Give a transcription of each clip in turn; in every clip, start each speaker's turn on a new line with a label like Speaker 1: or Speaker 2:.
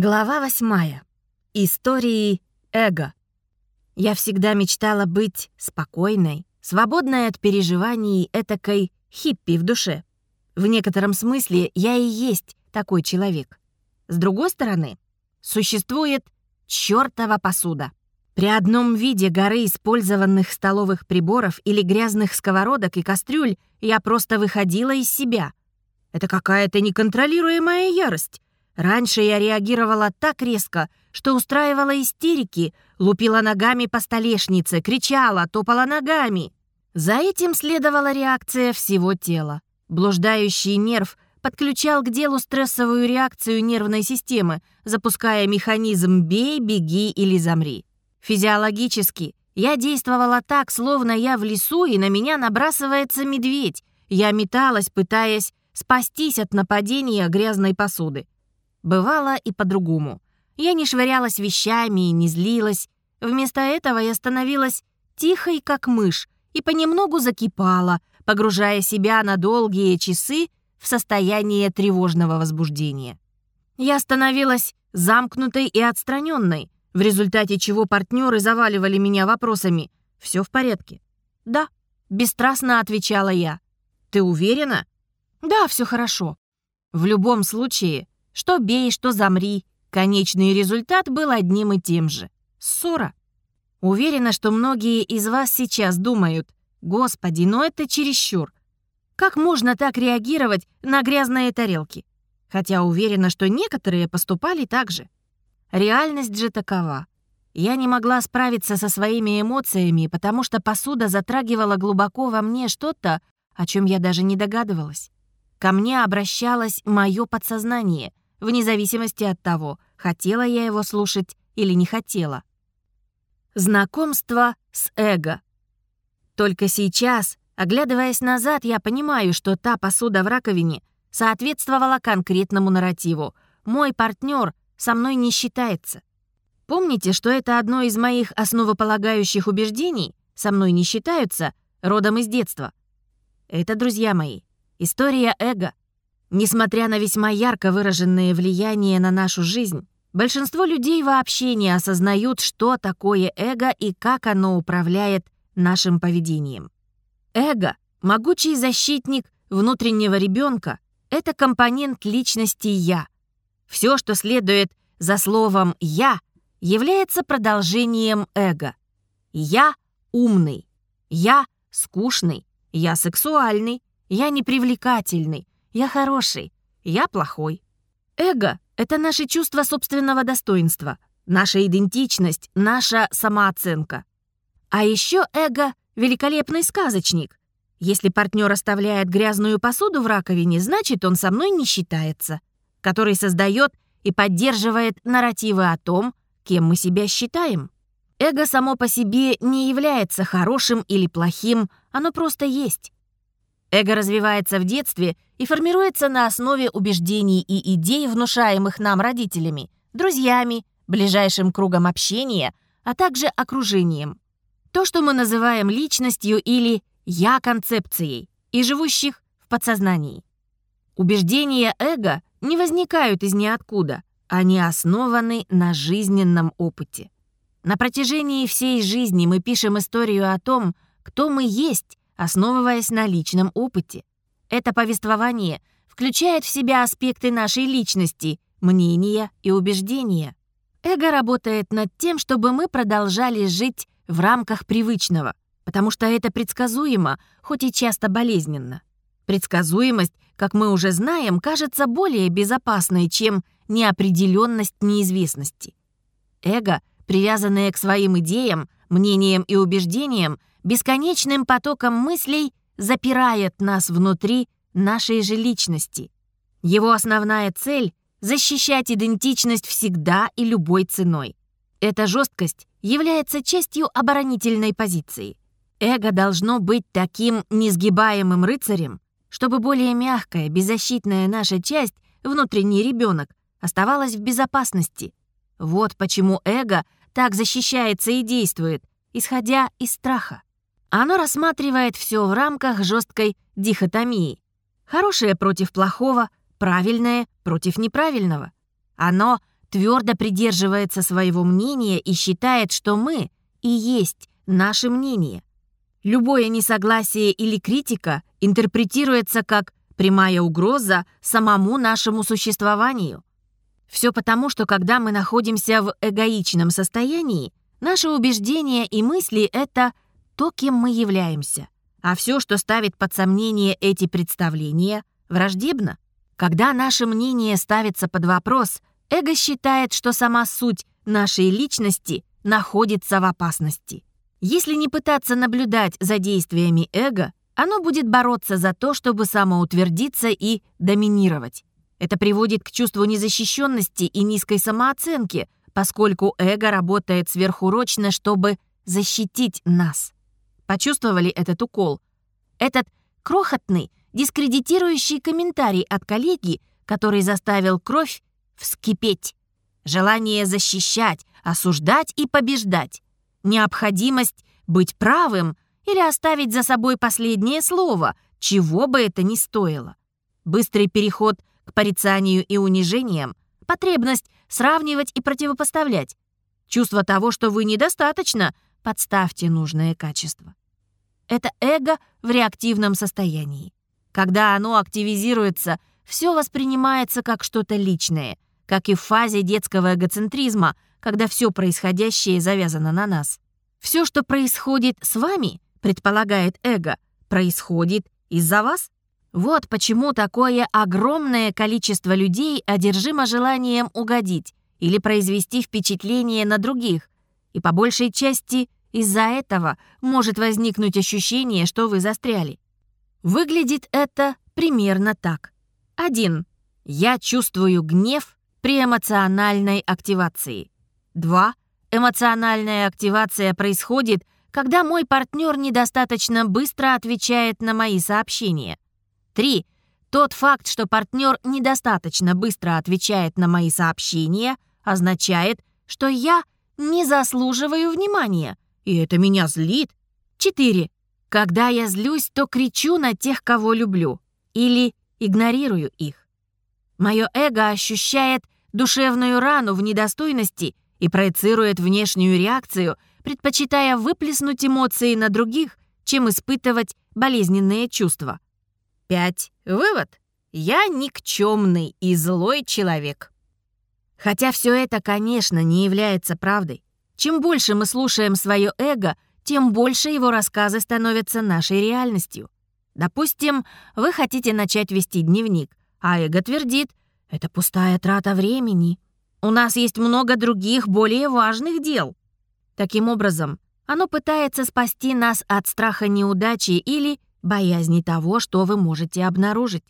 Speaker 1: Глава восьмая. Истории эго. Я всегда мечтала быть спокойной, свободной от переживаний этакой хиппи в душе. В некотором смысле я и есть такой человек. С другой стороны, существует чёртова посуда. При одном виде горы использованных столовых приборов или грязных сковородок и кастрюль я просто выходила из себя. Это какая-то неконтролируемая ярость. Раньше я реагировала так резко, что устраивала истерики, лупила ногами по столешнице, кричала, топала ногами. За этим следовала реакция всего тела. Блуждающий нерв подключал к делу стрессовую реакцию нервной системы, запуская механизм «бей, беги или замри». Физиологически я действовала так, словно я в лесу, и на меня набрасывается медведь. Я металась, пытаясь спастись от нападения грязной посуды. Бывало и по-другому. Я не швырялась вещами и не злилась. Вместо этого я становилась тихой, как мышь, и понемногу закипала, погружая себя на долгие часы в состояние тревожного возбуждения. Я становилась замкнутой и отстраненной, в результате чего партнеры заваливали меня вопросами «Все в порядке?» «Да», — бесстрастно отвечала я. «Ты уверена?» «Да, все хорошо». В любом случае, что бей, что замри. Конечный результат был одним и тем же. Ссора. Уверена, что многие из вас сейчас думают, «Господи, но это чересчур. Как можно так реагировать на грязные тарелки?» Хотя уверена, что некоторые поступали так же. Реальность же такова. Я не могла справиться со своими эмоциями, потому что посуда затрагивала глубоко во мне что-то, о чем я даже не догадывалась. Ко мне обращалось мое подсознание, вне зависимости от того, хотела я его слушать или не хотела. Знакомство с эго. Только сейчас, оглядываясь назад, я понимаю, что та посуда в раковине соответствовала конкретному нарративу. Мой партнер со мной не считается. Помните, что это одно из моих основополагающих убеждений «со мной не считаются» родом из детства? Это, друзья мои, история эго, Несмотря на весьма ярко выраженное влияние на нашу жизнь, большинство людей вообще не осознают, что такое эго и как оно управляет нашим поведением. Эго — могучий защитник внутреннего ребенка, это компонент личности «я». Все, что следует за словом «я», является продолжением эго. Я умный, я скучный, я сексуальный, я непривлекательный, я хороший, я плохой. Эго — это наше чувство собственного достоинства, наша идентичность, наша самооценка. А еще эго — великолепный сказочник. Если партнер оставляет грязную посуду в раковине, значит, он со мной не считается, который создает и поддерживает нарративы о том, кем мы себя считаем. Эго само по себе не является хорошим или плохим, оно просто есть. Эго развивается в детстве и формируется на основе убеждений и идей, внушаемых нам родителями, друзьями, ближайшим кругом общения, а также окружением. То, что мы называем личностью или «я-концепцией» и живущих в подсознании. Убеждения эго не возникают из ниоткуда, они основаны на жизненном опыте. На протяжении всей жизни мы пишем историю о том, кто мы есть, основываясь на личном опыте. Это повествование включает в себя аспекты нашей личности, мнения и убеждения. Эго работает над тем, чтобы мы продолжали жить в рамках привычного, потому что это предсказуемо, хоть и часто болезненно. Предсказуемость, как мы уже знаем, кажется более безопасной, чем неопределенность неизвестности. Эго, привязанное к своим идеям, мнениям и убеждениям, бесконечным потоком мыслей запирает нас внутри нашей же личности. Его основная цель — защищать идентичность всегда и любой ценой. Эта жесткость является частью оборонительной позиции. Эго должно быть таким несгибаемым рыцарем, чтобы более мягкая, беззащитная наша часть, внутренний ребенок, оставалась в безопасности. Вот почему эго так защищается и действует, исходя из страха. Оно рассматривает все в рамках жесткой дихотомии. Хорошее против плохого, правильное против неправильного. Оно твердо придерживается своего мнения и считает, что мы и есть наше мнение. Любое несогласие или критика интерпретируется как прямая угроза самому нашему существованию. Все потому, что когда мы находимся в эгоичном состоянии, наши убеждения и мысли — это то, кем мы являемся. А все, что ставит под сомнение эти представления, враждебно. Когда наше мнение ставится под вопрос, эго считает, что сама суть нашей личности находится в опасности. Если не пытаться наблюдать за действиями эго, оно будет бороться за то, чтобы самоутвердиться и доминировать. Это приводит к чувству незащищенности и низкой самооценки, поскольку эго работает сверхурочно, чтобы защитить нас. Почувствовали этот укол? Этот крохотный, дискредитирующий комментарий от коллеги, который заставил кровь вскипеть. Желание защищать, осуждать и побеждать. Необходимость быть правым или оставить за собой последнее слово, чего бы это ни стоило. Быстрый переход к порицанию и унижениям, потребность сравнивать и противопоставлять. Чувство того, что вы недостаточно, подставьте нужное качество. Это эго в реактивном состоянии. Когда оно активизируется, все воспринимается как что-то личное, как и в фазе детского эгоцентризма, когда все происходящее завязано на нас. Все, что происходит с вами, предполагает эго, происходит из-за вас. Вот почему такое огромное количество людей одержимо желанием угодить или произвести впечатление на других, и по большей части из-за этого может возникнуть ощущение, что вы застряли. Выглядит это примерно так. 1. Я чувствую гнев при эмоциональной активации. 2. Эмоциональная активация происходит, когда мой партнер недостаточно быстро отвечает на мои сообщения. 3. Тот факт, что партнер недостаточно быстро отвечает на мои сообщения, означает, что я не заслуживаю внимания — и это меня злит. 4. Когда я злюсь, то кричу на тех, кого люблю, или игнорирую их. Мое эго ощущает душевную рану в недостойности и проецирует внешнюю реакцию, предпочитая выплеснуть эмоции на других, чем испытывать болезненные чувства. 5. Вывод. Я никчемный и злой человек. Хотя все это, конечно, не является правдой. Чем больше мы слушаем свое эго, тем больше его рассказы становятся нашей реальностью. Допустим, вы хотите начать вести дневник, а эго твердит, это пустая трата времени. У нас есть много других, более важных дел. Таким образом, оно пытается спасти нас от страха неудачи или боязни того, что вы можете обнаружить.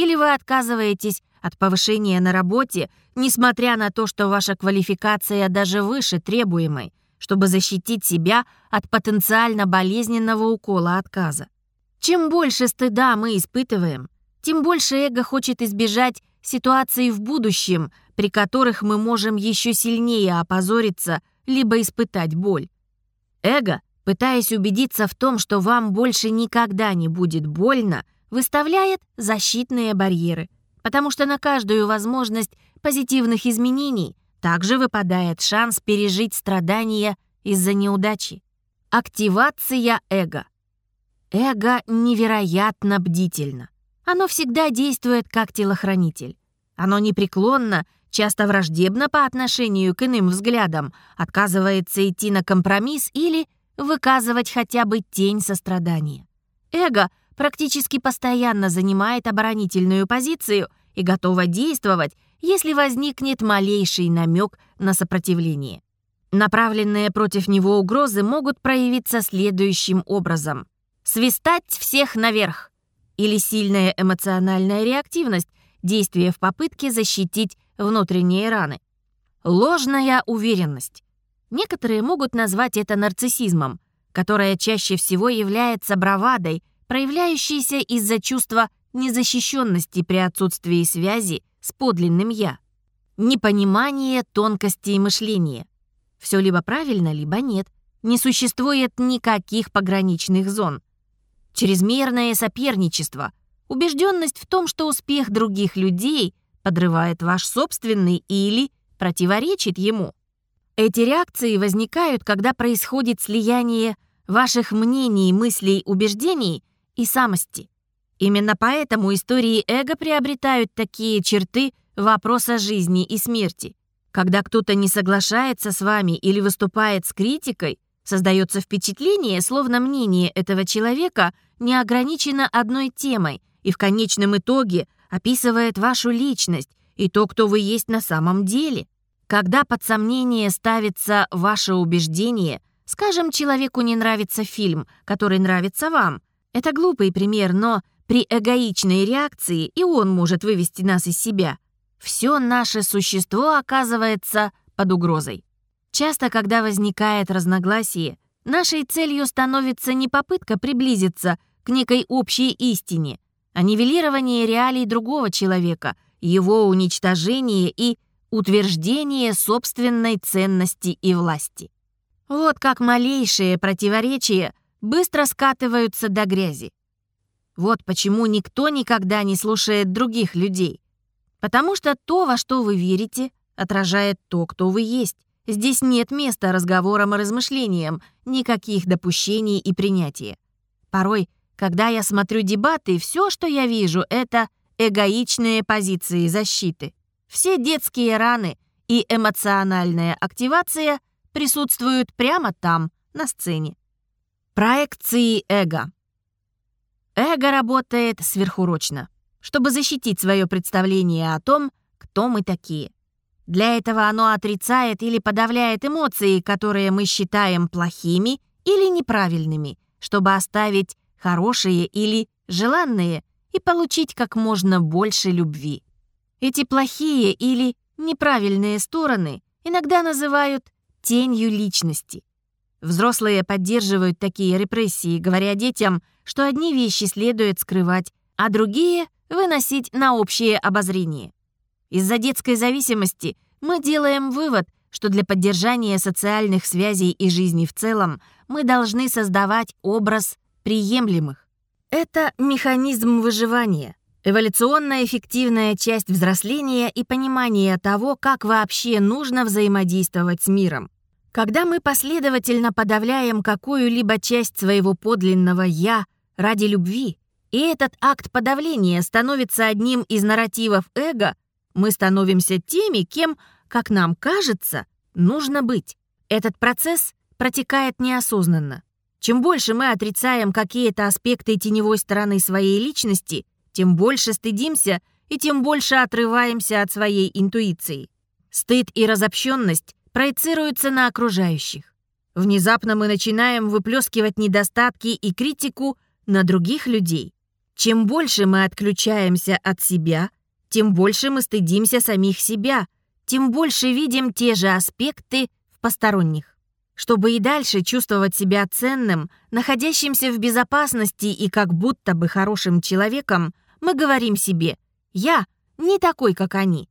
Speaker 1: Или вы отказываетесь от повышения на работе, несмотря на то, что ваша квалификация даже выше требуемой, чтобы защитить себя от потенциально болезненного укола отказа. Чем больше стыда мы испытываем, тем больше эго хочет избежать ситуаций в будущем, при которых мы можем еще сильнее опозориться либо испытать боль. Эго, пытаясь убедиться в том, что вам больше никогда не будет больно, выставляет защитные барьеры – потому что на каждую возможность позитивных изменений также выпадает шанс пережить страдания из-за неудачи. Активация эго. Эго невероятно бдительно. Оно всегда действует как телохранитель. Оно непреклонно, часто враждебно по отношению к иным взглядам, отказывается идти на компромисс или выказывать хотя бы тень сострадания. Эго практически постоянно занимает оборонительную позицию и готова действовать, если возникнет малейший намек на сопротивление. Направленные против него угрозы могут проявиться следующим образом. Свистать всех наверх или сильная эмоциональная реактивность, действие в попытке защитить внутренние раны. Ложная уверенность. Некоторые могут назвать это нарциссизмом, которая чаще всего является бравадой проявляющийся из-за чувства незащищенности при отсутствии связи с подлинным «я». Непонимание тонкостей мышления. Все либо правильно, либо нет. Не существует никаких пограничных зон. Чрезмерное соперничество. Убежденность в том, что успех других людей подрывает ваш собственный или противоречит ему. Эти реакции возникают, когда происходит слияние ваших мнений, мыслей, убеждений и самости. Именно поэтому истории эго приобретают такие черты вопроса жизни и смерти. Когда кто-то не соглашается с вами или выступает с критикой, создается впечатление, словно мнение этого человека не ограничено одной темой и в конечном итоге описывает вашу личность и то, кто вы есть на самом деле. Когда под сомнение ставится ваше убеждение, скажем, человеку не нравится фильм, который нравится вам. Это глупый пример, но при эгоичной реакции и он может вывести нас из себя. Все наше существо оказывается под угрозой. Часто, когда возникает разногласие, нашей целью становится не попытка приблизиться к некой общей истине, а нивелирование реалий другого человека, его уничтожение и утверждение собственной ценности и власти. Вот как малейшие противоречия быстро скатываются до грязи. Вот почему никто никогда не слушает других людей. Потому что то, во что вы верите, отражает то, кто вы есть. Здесь нет места разговорам и размышлениям, никаких допущений и принятия. Порой, когда я смотрю дебаты, все, что я вижу, это эгоичные позиции защиты. Все детские раны и эмоциональная активация присутствуют прямо там, на сцене. Проекции эго. Эго работает сверхурочно, чтобы защитить свое представление о том, кто мы такие. Для этого оно отрицает или подавляет эмоции, которые мы считаем плохими или неправильными, чтобы оставить хорошие или желанные и получить как можно больше любви. Эти плохие или неправильные стороны иногда называют тенью личности. Взрослые поддерживают такие репрессии, говоря детям, что одни вещи следует скрывать, а другие — выносить на общее обозрение. Из-за детской зависимости мы делаем вывод, что для поддержания социальных связей и жизни в целом мы должны создавать образ приемлемых. Это механизм выживания, эволюционно эффективная часть взросления и понимания того, как вообще нужно взаимодействовать с миром. Когда мы последовательно подавляем какую-либо часть своего подлинного «я» ради любви, и этот акт подавления становится одним из нарративов эго, мы становимся теми, кем, как нам кажется, нужно быть. Этот процесс протекает неосознанно. Чем больше мы отрицаем какие-то аспекты теневой стороны своей личности, тем больше стыдимся и тем больше отрываемся от своей интуиции. Стыд и разобщенность проецируются на окружающих. Внезапно мы начинаем выплескивать недостатки и критику на других людей. Чем больше мы отключаемся от себя, тем больше мы стыдимся самих себя, тем больше видим те же аспекты в посторонних. Чтобы и дальше чувствовать себя ценным, находящимся в безопасности и как будто бы хорошим человеком, мы говорим себе «я не такой, как они».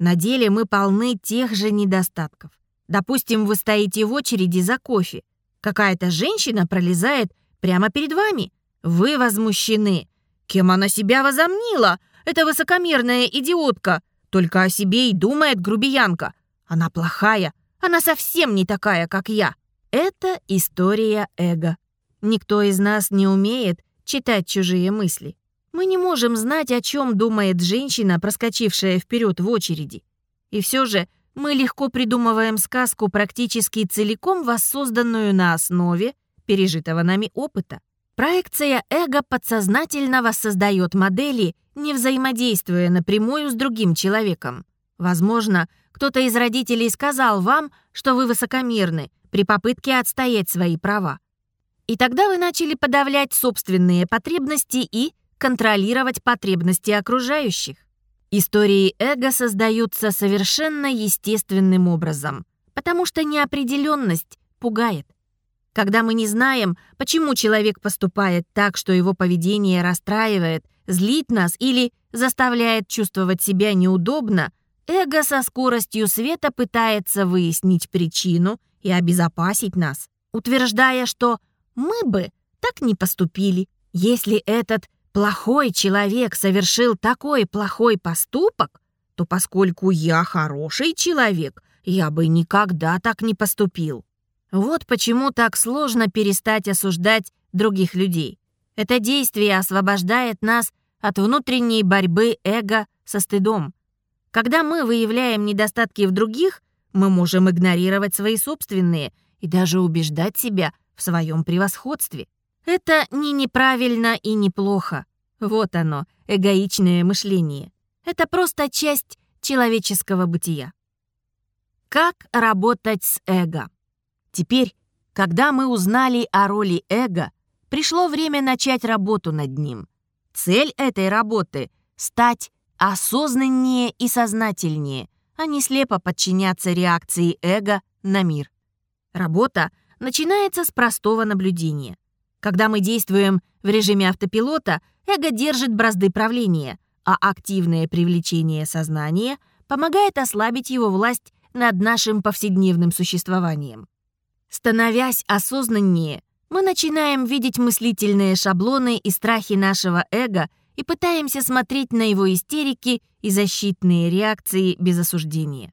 Speaker 1: На деле мы полны тех же недостатков. Допустим, вы стоите в очереди за кофе. Какая-то женщина пролезает прямо перед вами. Вы возмущены. Кем она себя возомнила? Это высокомерная идиотка. Только о себе и думает грубиянка. Она плохая. Она совсем не такая, как я. Это история эго. Никто из нас не умеет читать чужие мысли. Мы не можем знать, о чем думает женщина, проскочившая вперед в очереди. И все же мы легко придумываем сказку, практически целиком воссозданную на основе пережитого нами опыта. Проекция эго подсознательно воссоздает модели, не взаимодействуя напрямую с другим человеком. Возможно, кто-то из родителей сказал вам, что вы высокомерны при попытке отстоять свои права. И тогда вы начали подавлять собственные потребности и контролировать потребности окружающих. Истории эго создаются совершенно естественным образом, потому что неопределенность пугает. Когда мы не знаем, почему человек поступает так, что его поведение расстраивает, злит нас или заставляет чувствовать себя неудобно, эго со скоростью света пытается выяснить причину и обезопасить нас, утверждая, что мы бы так не поступили, если этот плохой человек совершил такой плохой поступок, то поскольку я хороший человек, я бы никогда так не поступил. Вот почему так сложно перестать осуждать других людей. Это действие освобождает нас от внутренней борьбы эго со стыдом. Когда мы выявляем недостатки в других, мы можем игнорировать свои собственные и даже убеждать себя в своем превосходстве. Это не неправильно и не плохо. Вот оно, эгоичное мышление. Это просто часть человеческого бытия. Как работать с эго? Теперь, когда мы узнали о роли эго, пришло время начать работу над ним. Цель этой работы — стать осознаннее и сознательнее, а не слепо подчиняться реакции эго на мир. Работа начинается с простого наблюдения. Когда мы действуем в режиме автопилота, эго держит бразды правления, а активное привлечение сознания помогает ослабить его власть над нашим повседневным существованием. Становясь осознаннее, мы начинаем видеть мыслительные шаблоны и страхи нашего эго и пытаемся смотреть на его истерики и защитные реакции без осуждения.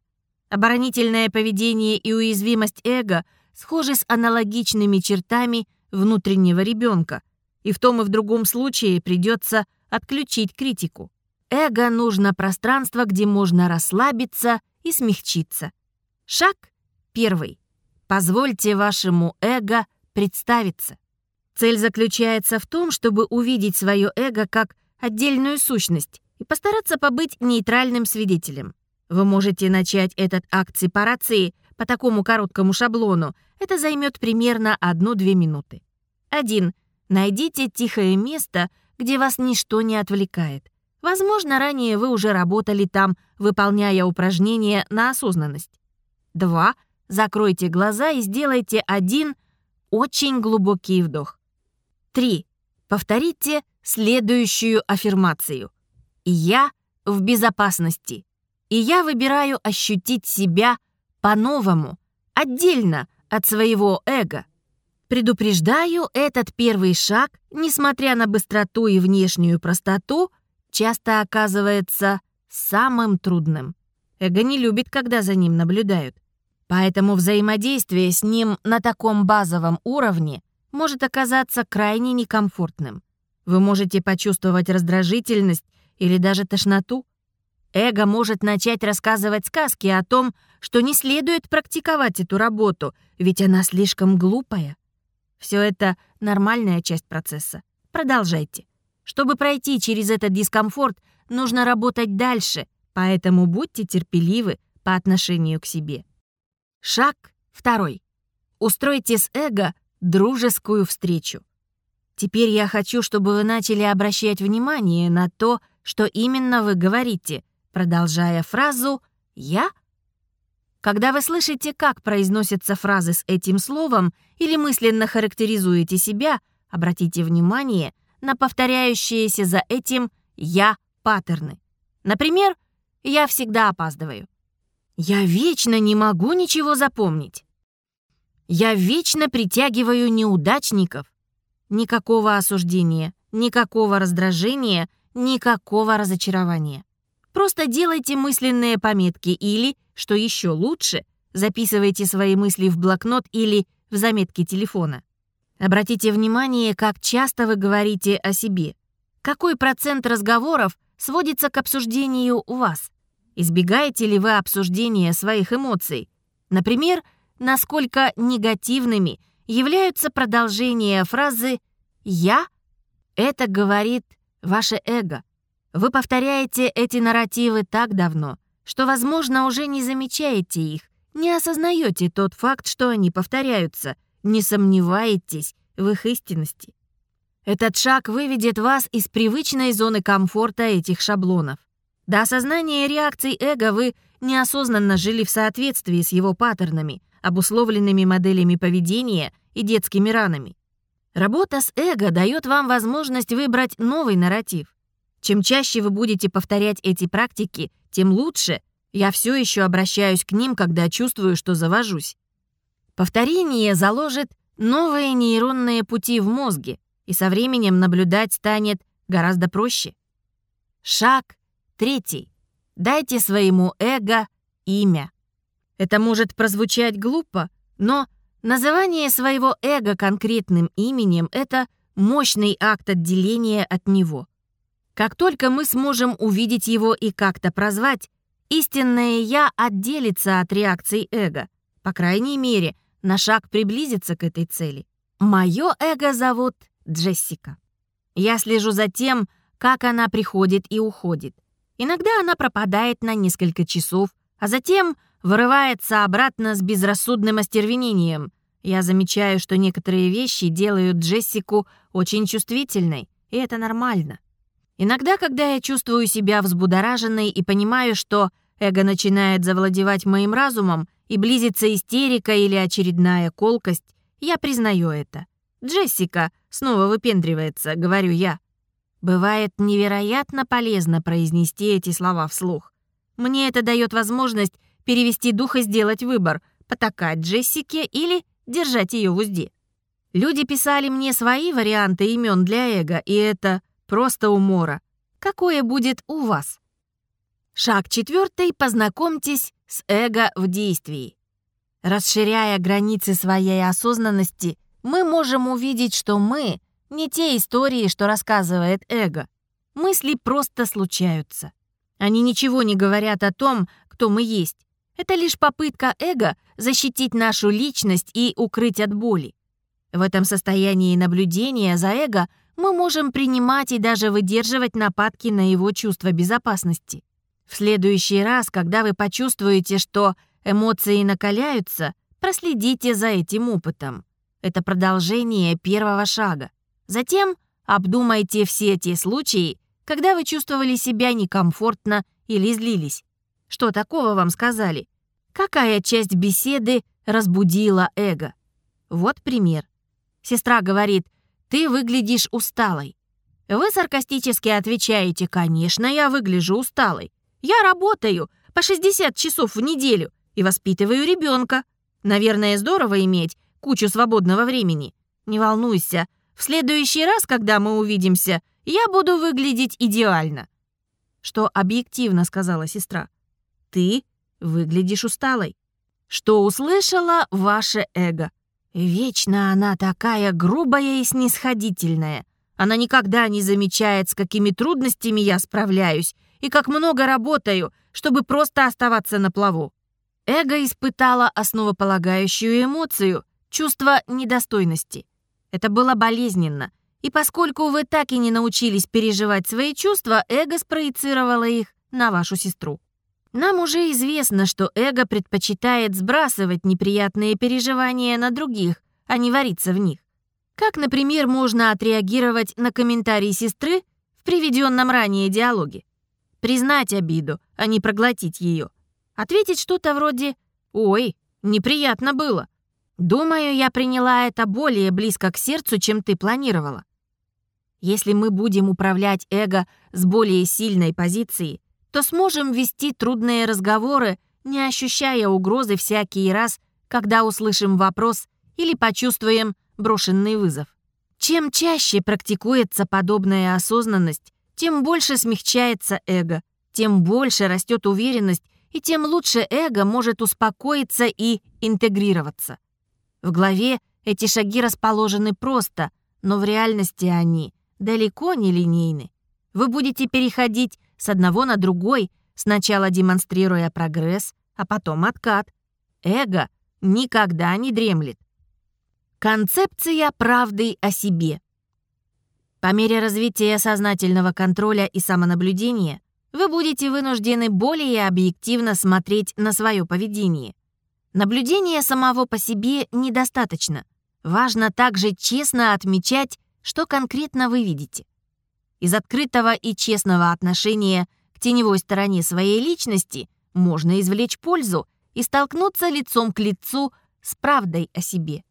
Speaker 1: Оборонительное поведение и уязвимость эго схожи с аналогичными чертами внутреннего ребенка, и в том и в другом случае придется отключить критику. Эго нужно пространство, где можно расслабиться и смягчиться. Шаг первый. Позвольте вашему эго представиться. Цель заключается в том, чтобы увидеть свое эго как отдельную сущность и постараться побыть нейтральным свидетелем. Вы можете начать этот акт сепарации по такому короткому шаблону. Это займет примерно 1-2 минуты. 1. Найдите тихое место, где вас ничто не отвлекает. Возможно, ранее вы уже работали там, выполняя упражнения на осознанность. 2. Закройте глаза и сделайте один очень глубокий вдох. 3. Повторите следующую аффирмацию. «Я в безопасности, и я выбираю ощутить себя по-новому, отдельно от своего эго». Предупреждаю, этот первый шаг, несмотря на быстроту и внешнюю простоту, часто оказывается самым трудным. Эго не любит, когда за ним наблюдают. Поэтому взаимодействие с ним на таком базовом уровне может оказаться крайне некомфортным. Вы можете почувствовать раздражительность или даже тошноту. Эго может начать рассказывать сказки о том, что не следует практиковать эту работу, ведь она слишком глупая. Все это нормальная часть процесса. Продолжайте. Чтобы пройти через этот дискомфорт, нужно работать дальше, поэтому будьте терпеливы по отношению к себе. Шаг второй. Устройте с эго дружескую встречу. Теперь я хочу, чтобы вы начали обращать внимание на то, что именно вы говорите, продолжая фразу «я». Когда вы слышите, как произносятся фразы с этим словом или мысленно характеризуете себя, обратите внимание на повторяющиеся за этим «я» паттерны. Например, «я всегда опаздываю». «Я вечно не могу ничего запомнить». «Я вечно притягиваю неудачников». Никакого осуждения, никакого раздражения, никакого разочарования. Просто делайте мысленные пометки или, что еще лучше, записывайте свои мысли в блокнот или в заметки телефона. Обратите внимание, как часто вы говорите о себе. Какой процент разговоров сводится к обсуждению у вас? Избегаете ли вы обсуждения своих эмоций? Например, насколько негативными являются продолжения фразы «я» — это говорит ваше эго. Вы повторяете эти нарративы так давно, что, возможно, уже не замечаете их, не осознаете тот факт, что они повторяются, не сомневаетесь в их истинности. Этот шаг выведет вас из привычной зоны комфорта этих шаблонов. До осознания реакций эго вы неосознанно жили в соответствии с его паттернами, обусловленными моделями поведения и детскими ранами. Работа с эго дает вам возможность выбрать новый нарратив. Чем чаще вы будете повторять эти практики, тем лучше. Я все еще обращаюсь к ним, когда чувствую, что завожусь. Повторение заложит новые нейронные пути в мозге, и со временем наблюдать станет гораздо проще. Шаг третий. Дайте своему эго имя. Это может прозвучать глупо, но называние своего эго конкретным именем — это мощный акт отделения от него. Как только мы сможем увидеть его и как-то прозвать, истинное «я» отделится от реакций эго. По крайней мере, на шаг приблизится к этой цели. Мое эго зовут Джессика. Я слежу за тем, как она приходит и уходит. Иногда она пропадает на несколько часов, а затем вырывается обратно с безрассудным остервенением. Я замечаю, что некоторые вещи делают Джессику очень чувствительной, и это нормально. Иногда, когда я чувствую себя взбудораженной и понимаю, что эго начинает завладевать моим разумом и близится истерика или очередная колкость, я признаю это. «Джессика!» — снова выпендривается, говорю я. Бывает невероятно полезно произнести эти слова вслух. Мне это дает возможность перевести дух и сделать выбор, потакать Джессике или держать ее в узде. Люди писали мне свои варианты имен для эго, и это просто умора. Какое будет у вас? Шаг четвертый. Познакомьтесь с эго в действии. Расширяя границы своей осознанности, мы можем увидеть, что мы не те истории, что рассказывает эго. Мысли просто случаются. Они ничего не говорят о том, кто мы есть. Это лишь попытка эго защитить нашу личность и укрыть от боли. В этом состоянии наблюдения за эго мы можем принимать и даже выдерживать нападки на его чувство безопасности. В следующий раз, когда вы почувствуете, что эмоции накаляются, проследите за этим опытом. Это продолжение первого шага. Затем обдумайте все те случаи, когда вы чувствовали себя некомфортно или злились. Что такого вам сказали? Какая часть беседы разбудила эго? Вот пример. Сестра говорит, ты выглядишь усталой. Вы саркастически отвечаете, конечно, я выгляжу усталой. Я работаю по 60 часов в неделю и воспитываю ребенка. Наверное, здорово иметь кучу свободного времени. Не волнуйся, в следующий раз, когда мы увидимся, я буду выглядеть идеально. Что объективно сказала сестра. Ты выглядишь усталой. Что услышала ваше эго. Вечно она такая грубая и снисходительная. Она никогда не замечает, с какими трудностями я справляюсь и как много работаю, чтобы просто оставаться на плаву. Эго испытала основополагающую эмоцию — чувство недостойности — это было болезненно. И поскольку вы так и не научились переживать свои чувства, эго спроецировало их на вашу сестру. Нам уже известно, что эго предпочитает сбрасывать неприятные переживания на других, а не вариться в них. Как, например, можно отреагировать на комментарий сестры в приведенном ранее диалоге? Признать обиду, а не проглотить ее. Ответить что-то вроде «Ой, неприятно было», Думаю, я приняла это более близко к сердцу, чем ты планировала. Если мы будем управлять эго с более сильной позиции, то сможем вести трудные разговоры, не ощущая угрозы всякий раз, когда услышим вопрос или почувствуем брошенный вызов. Чем чаще практикуется подобная осознанность, тем больше смягчается эго, тем больше растет уверенность, и тем лучше эго может успокоиться и интегрироваться. В голове эти шаги расположены просто, но в реальности они далеко не линейны. Вы будете переходить с одного на другой, сначала демонстрируя прогресс, а потом откат. Эго никогда не дремлет. Концепция правды о себе. По мере развития сознательного контроля и самонаблюдения вы будете вынуждены более объективно смотреть на свое поведение. Наблюдения самого по себе недостаточно. Важно также честно отмечать, что конкретно вы видите. Из открытого и честного отношения к теневой стороне своей личности можно извлечь пользу и столкнуться лицом к лицу с правдой о себе.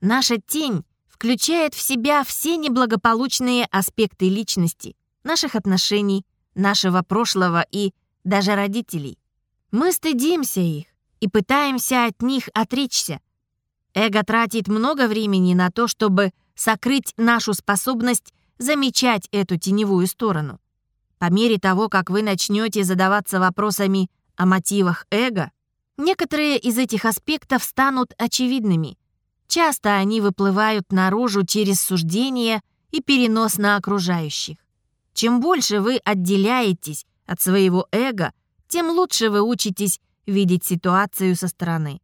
Speaker 1: Наша тень включает в себя все неблагополучные аспекты личности, наших отношений, нашего прошлого и даже родителей. Мы стыдимся их, и пытаемся от них отречься. Эго тратит много времени на то, чтобы сокрыть нашу способность замечать эту теневую сторону. По мере того, как вы начнете задаваться вопросами о мотивах эго, некоторые из этих аспектов станут очевидными. Часто они выплывают наружу через суждение и перенос на окружающих. Чем больше вы отделяетесь от своего эго, тем лучше вы учитесь видеть ситуацию со стороны.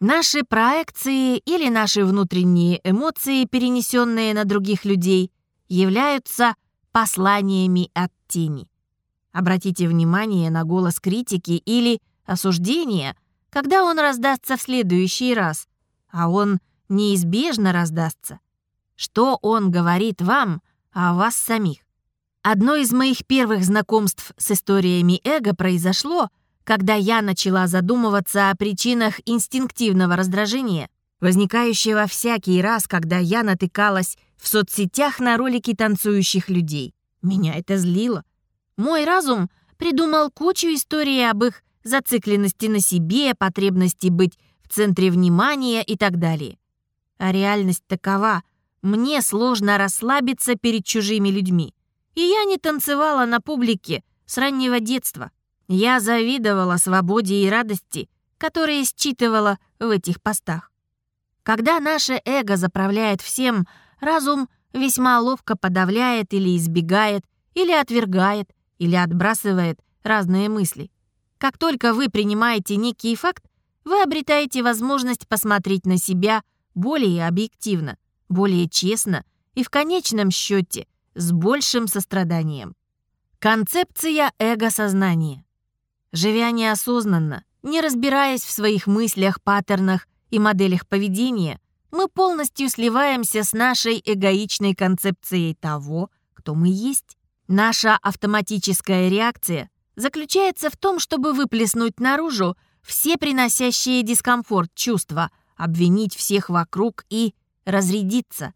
Speaker 1: Наши проекции или наши внутренние эмоции, перенесенные на других людей, являются посланиями от тени. Обратите внимание на голос критики или осуждения, когда он раздастся в следующий раз, а он неизбежно раздастся. Что он говорит вам о вас самих? Одно из моих первых знакомств с историями эго произошло, когда я начала задумываться о причинах инстинктивного раздражения, возникающего всякий раз, когда я натыкалась в соцсетях на ролики танцующих людей. Меня это злило. Мой разум придумал кучу историй об их зацикленности на себе, потребности быть в центре внимания и так далее. А реальность такова. Мне сложно расслабиться перед чужими людьми. И я не танцевала на публике с раннего детства. Я завидовала свободе и радости, которые считывала в этих постах. Когда наше эго заправляет всем, разум весьма ловко подавляет или избегает, или отвергает, или отбрасывает разные мысли. Как только вы принимаете некий факт, вы обретаете возможность посмотреть на себя более объективно, более честно и в конечном счете с большим состраданием. Концепция эго-сознания. Живя неосознанно, не разбираясь в своих мыслях, паттернах и моделях поведения, мы полностью сливаемся с нашей эгоичной концепцией того, кто мы есть. Наша автоматическая реакция заключается в том, чтобы выплеснуть наружу все приносящие дискомфорт чувства – обвинить всех вокруг и разрядиться.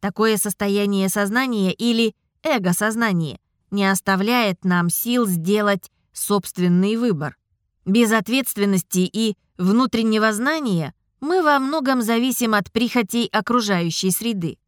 Speaker 1: Такое состояние сознания или эго-сознание не оставляет нам сил сделать собственный выбор. Без ответственности и внутреннего знания мы во многом зависим от прихотей окружающей среды.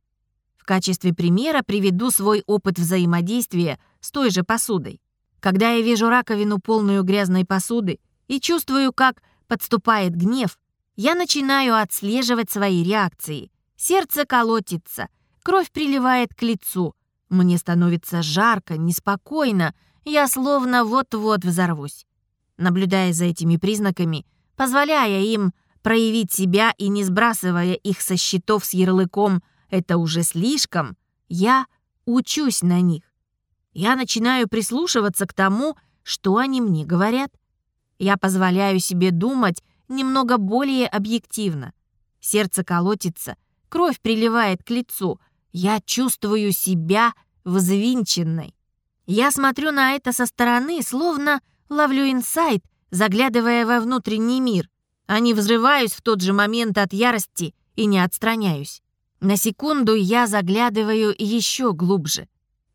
Speaker 1: В качестве примера приведу свой опыт взаимодействия с той же посудой. Когда я вижу раковину, полную грязной посуды, и чувствую, как подступает гнев, я начинаю отслеживать свои реакции. Сердце колотится, кровь приливает к лицу. Мне становится жарко, неспокойно, я словно вот-вот взорвусь. Наблюдая за этими признаками, позволяя им проявить себя и не сбрасывая их со счетов с ярлыком «это уже слишком», я учусь на них. Я начинаю прислушиваться к тому, что они мне говорят. Я позволяю себе думать немного более объективно. Сердце колотится, кровь приливает к лицу. Я чувствую себя взвинченной. Я смотрю на это со стороны, словно ловлю инсайт, заглядывая во внутренний мир, а не взрываюсь в тот же момент от ярости и не отстраняюсь. На секунду я заглядываю еще глубже.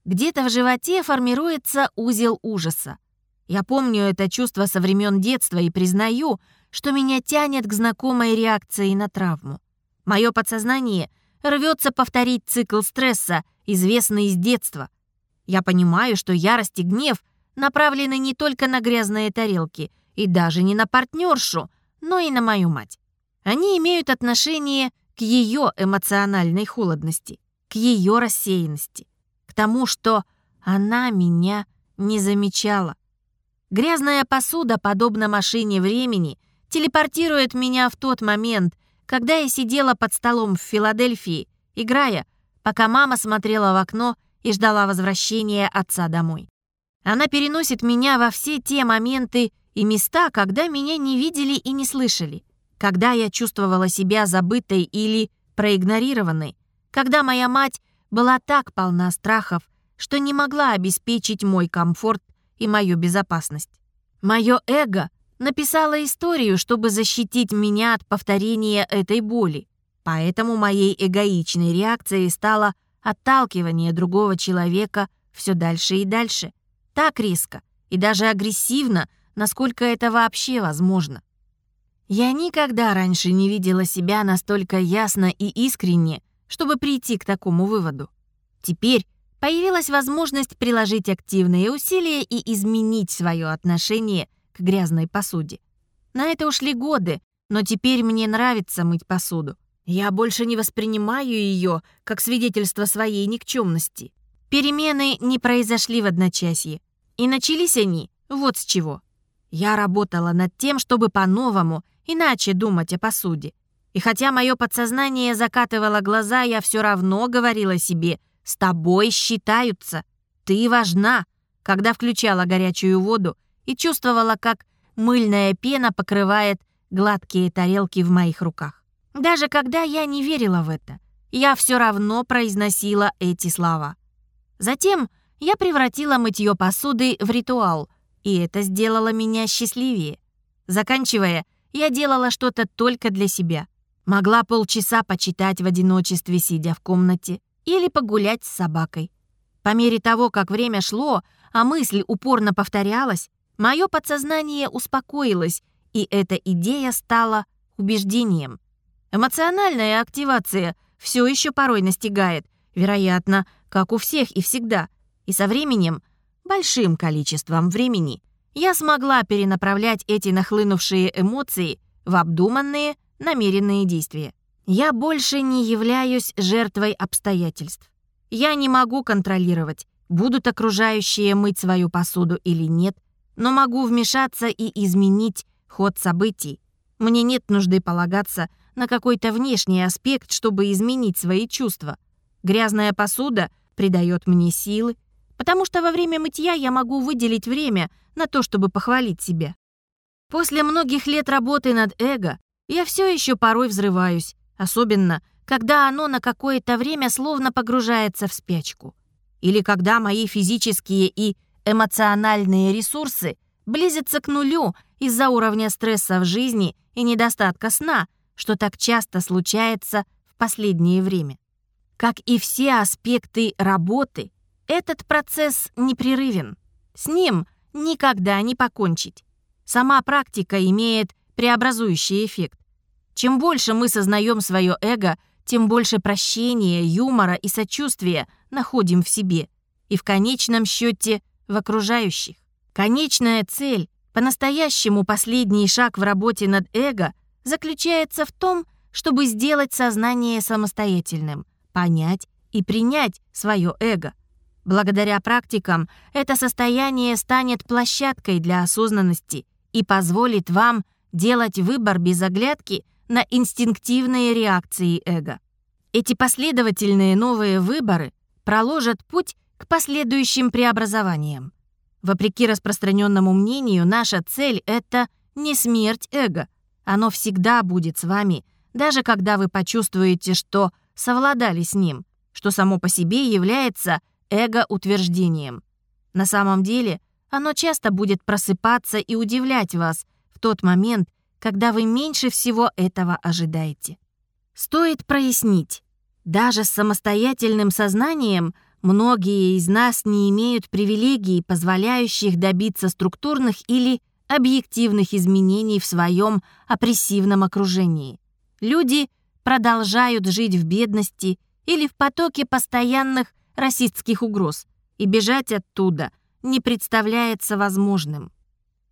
Speaker 1: Где-то в животе формируется узел ужаса. Я помню это чувство со времен детства и признаю, что меня тянет к знакомой реакции на травму. Мое подсознание рвется повторить цикл стресса, известный из детства. Я понимаю, что ярость и гнев направлены не только на грязные тарелки и даже не на партнершу, но и на мою мать. Они имеют отношение к ее эмоциональной холодности, к ее рассеянности, к тому, что она меня не замечала. Грязная посуда, подобно машине времени, телепортирует меня в тот момент, когда я сидела под столом в Филадельфии, играя, пока мама смотрела в окно и ждала возвращения отца домой. Она переносит меня во все те моменты и места, когда меня не видели и не слышали, когда я чувствовала себя забытой или проигнорированной, когда моя мать была так полна страхов, что не могла обеспечить мой комфорт и мою безопасность. Мое эго написала историю, чтобы защитить меня от повторения этой боли. Поэтому моей эгоичной реакцией стало отталкивание другого человека все дальше и дальше. Так резко и даже агрессивно, насколько это вообще возможно. Я никогда раньше не видела себя настолько ясно и искренне, чтобы прийти к такому выводу. Теперь, появилась возможность приложить активные усилия и изменить свое отношение к грязной посуде. На это ушли годы, но теперь мне нравится мыть посуду. Я больше не воспринимаю ее как свидетельство своей никчемности. Перемены не произошли в одночасье. И начались они вот с чего. Я работала над тем, чтобы по-новому, иначе думать о посуде. И хотя мое подсознание закатывало глаза, я все равно говорила себе «С тобой считаются, ты важна», когда включала горячую воду и чувствовала, как мыльная пена покрывает гладкие тарелки в моих руках. Даже когда я не верила в это, я все равно произносила эти слова. Затем я превратила мытье посуды в ритуал, и это сделало меня счастливее. Заканчивая, я делала что-то только для себя. Могла полчаса почитать в одиночестве, сидя в комнате, или погулять с собакой. По мере того, как время шло, а мысль упорно повторялась, мое подсознание успокоилось, и эта идея стала убеждением. Эмоциональная активация все еще порой настигает, вероятно, как у всех и всегда. И со временем, большим количеством времени, я смогла перенаправлять эти нахлынувшие эмоции в обдуманные, намеренные действия. Я больше не являюсь жертвой обстоятельств. Я не могу контролировать, будут окружающие мыть свою посуду или нет, но могу вмешаться и изменить ход событий. Мне нет нужды полагаться на какой-то внешний аспект, чтобы изменить свои чувства. Грязная посуда придает мне силы, потому что во время мытья я могу выделить время на то, чтобы похвалить себя. После многих лет работы над эго я все еще порой взрываюсь, особенно когда оно на какое-то время словно погружается в спячку. Или когда мои физические и эмоциональные ресурсы близятся к нулю из-за уровня стресса в жизни и недостатка сна, что так часто случается в последнее время. Как и все аспекты работы, этот процесс непрерывен. С ним никогда не покончить. Сама практика имеет преобразующий эффект. Чем больше мы сознаем свое эго, тем больше прощения, юмора и сочувствия находим в себе и в конечном счете в окружающих. Конечная цель, по-настоящему последний шаг в работе над эго, заключается в том, чтобы сделать сознание самостоятельным, понять и принять свое эго. Благодаря практикам это состояние станет площадкой для осознанности и позволит вам делать выбор без оглядки на инстинктивные реакции эго. Эти последовательные новые выборы проложат путь к последующим преобразованиям. Вопреки распространенному мнению, наша цель — это не смерть эго. Оно всегда будет с вами, даже когда вы почувствуете, что совладали с ним, что само по себе является эго-утверждением. На самом деле, оно часто будет просыпаться и удивлять вас в тот момент, когда вы меньше всего этого ожидаете. Стоит прояснить, даже с самостоятельным сознанием — Многие из нас не имеют привилегий, позволяющих добиться структурных или объективных изменений в своем опрессивном окружении. Люди продолжают жить в бедности или в потоке постоянных расистских угроз, и бежать оттуда не представляется возможным.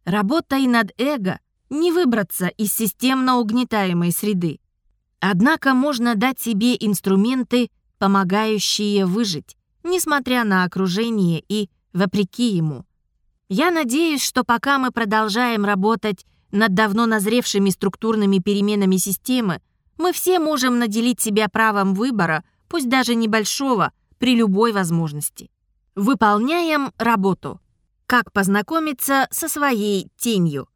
Speaker 1: Работой над эго не выбраться из системно угнетаемой среды. Однако можно дать себе инструменты, помогающие выжить несмотря на окружение и вопреки ему. Я надеюсь, что пока мы продолжаем работать над давно назревшими структурными переменами системы, мы все можем наделить себя правом выбора, пусть даже небольшого, при любой возможности. Выполняем работу. Как познакомиться со своей тенью?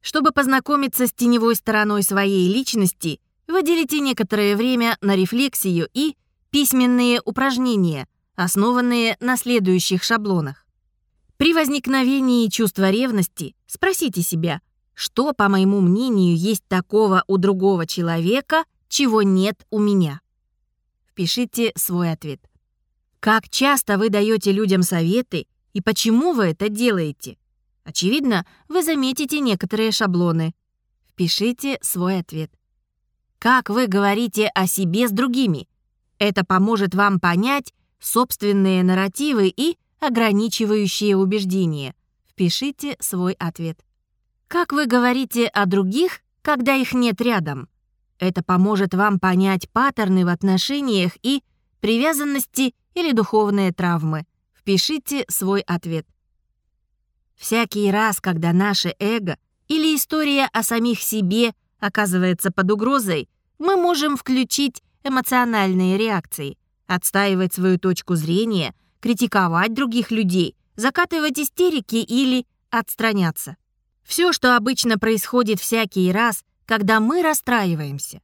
Speaker 1: Чтобы познакомиться с теневой стороной своей личности, выделите некоторое время на рефлексию и письменные упражнения – основанные на следующих шаблонах. При возникновении чувства ревности спросите себя, что, по моему мнению, есть такого у другого человека, чего нет у меня. Впишите свой ответ. Как часто вы даете людям советы и почему вы это делаете? Очевидно, вы заметите некоторые шаблоны. Впишите свой ответ. Как вы говорите о себе с другими? Это поможет вам понять, собственные нарративы и ограничивающие убеждения. Впишите свой ответ. Как вы говорите о других, когда их нет рядом? Это поможет вам понять паттерны в отношениях и привязанности или духовные травмы. Впишите свой ответ. Всякий раз, когда наше эго или история о самих себе оказывается под угрозой, мы можем включить эмоциональные реакции, отстаивать свою точку зрения, критиковать других людей, закатывать истерики или отстраняться. Все, что обычно происходит всякий раз, когда мы расстраиваемся.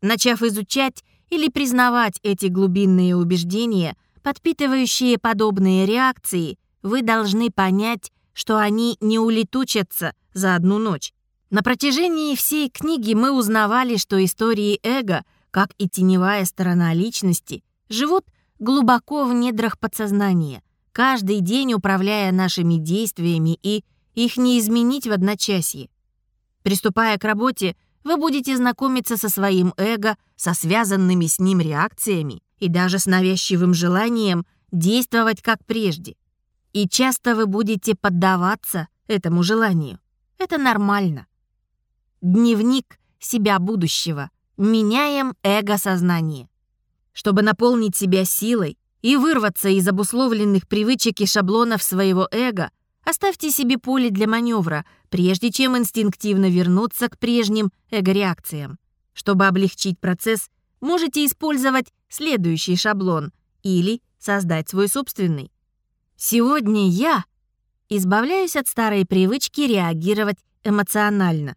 Speaker 1: Начав изучать или признавать эти глубинные убеждения, подпитывающие подобные реакции, вы должны понять, что они не улетучатся за одну ночь. На протяжении всей книги мы узнавали, что истории эго, как и теневая сторона личности, живут глубоко в недрах подсознания, каждый день управляя нашими действиями и их не изменить в одночасье. Приступая к работе, вы будете знакомиться со своим эго, со связанными с ним реакциями и даже с навязчивым желанием действовать как прежде. И часто вы будете поддаваться этому желанию. Это нормально. Дневник себя будущего. Меняем эго-сознание. Чтобы наполнить себя силой и вырваться из обусловленных привычек и шаблонов своего эго, оставьте себе поле для маневра, прежде чем инстинктивно вернуться к прежним эго-реакциям. Чтобы облегчить процесс, можете использовать следующий шаблон или создать свой собственный. Сегодня я избавляюсь от старой привычки реагировать эмоционально.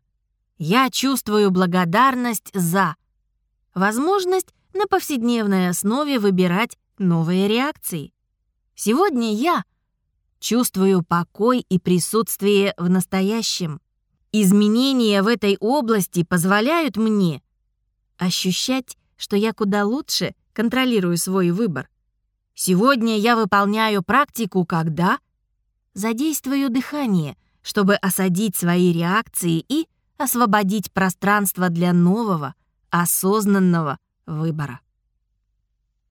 Speaker 1: Я чувствую благодарность за возможность на повседневной основе выбирать новые реакции. Сегодня я чувствую покой и присутствие в настоящем. Изменения в этой области позволяют мне ощущать, что я куда лучше контролирую свой выбор. Сегодня я выполняю практику, когда задействую дыхание, чтобы осадить свои реакции и освободить пространство для нового, осознанного выбора.